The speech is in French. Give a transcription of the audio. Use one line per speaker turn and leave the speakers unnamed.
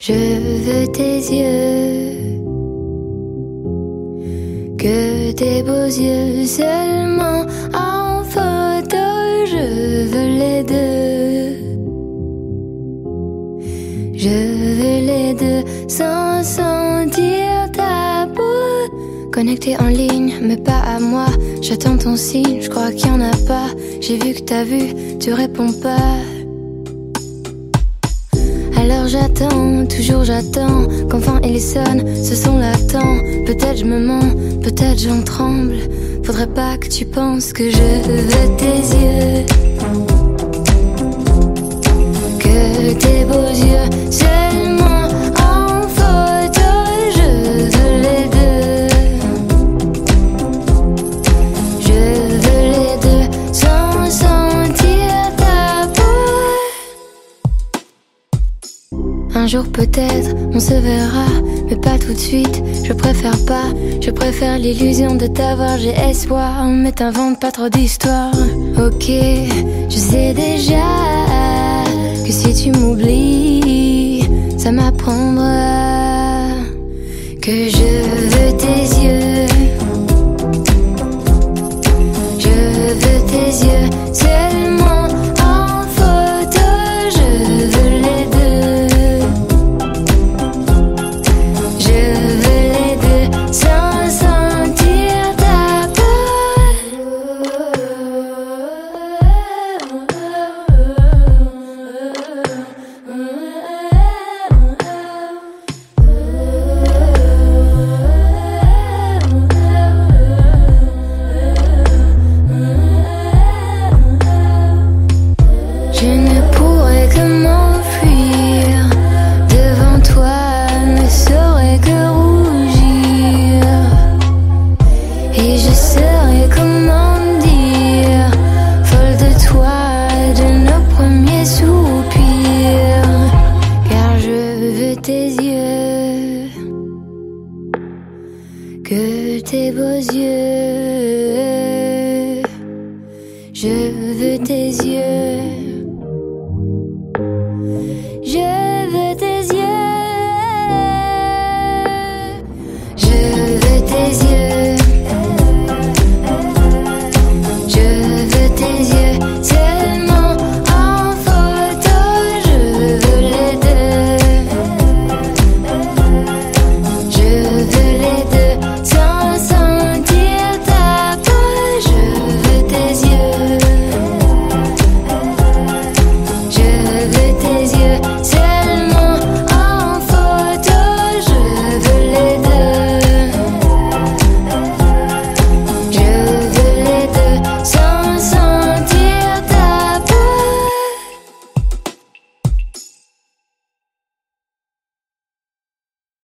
Je veux tes yeux, que tes beaux yeux seulement en photo. Je veux les deux, je veux les deux sans sentir ta peau. Connecté en ligne, mais pas à moi. J'attends ton signe, je crois qu'il y en a pas. J'ai vu que t'as vu, tu réponds pas. J'attends, toujours j'attends qu'enfin il sonne, ce son l'attend. Peut-être je me mens, peut-être j'en tremble. Faudrait pas que tu penses que je veux tes yeux. Jour peut-être on se verra, mais pas tout de suite. Je préfère pas, je préfère l'illusion de t'avoir. J'ai espoir, mais t'invente pas trop d'histoires. Ok, je sais déjà que si tu m'oublies, ça m'apprendra que je veux tes Je veux tes yeux.